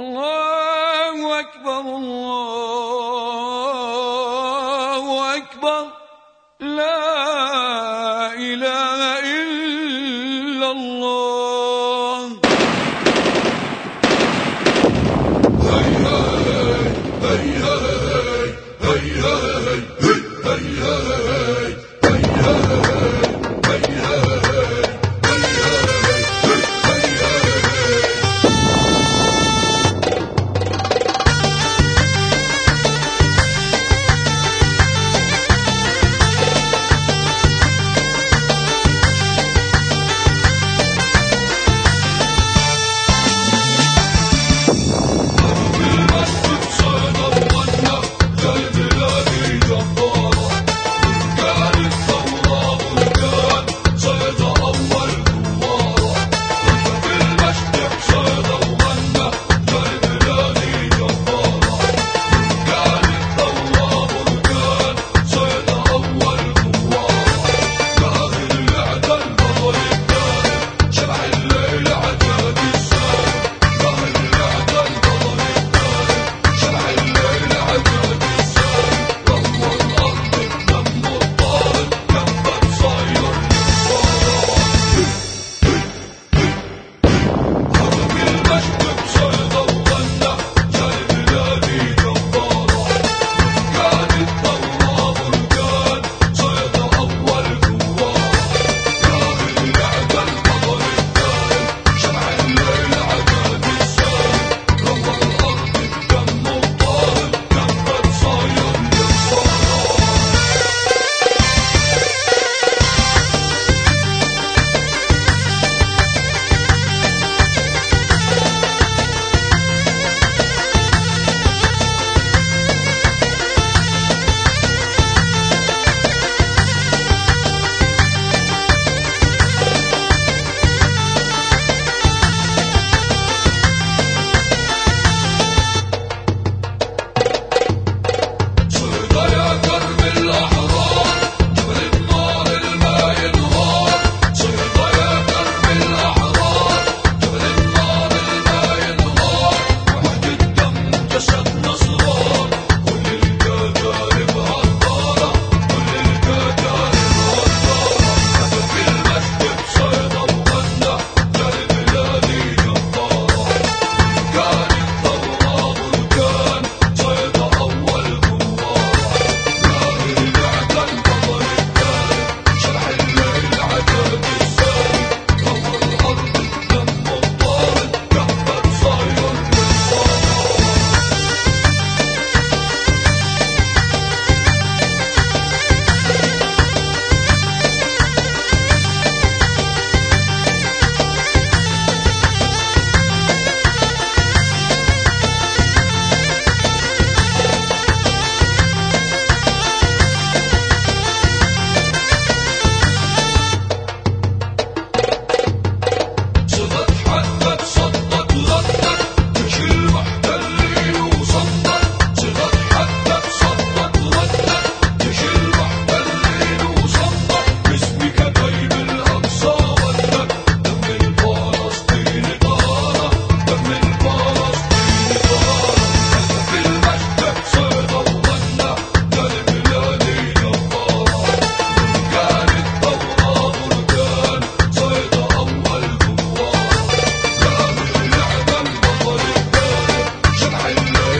الله أكبر الله أكبر لا إله إلا الله هاي هاي هاي هاي هاي هاي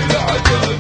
العذاب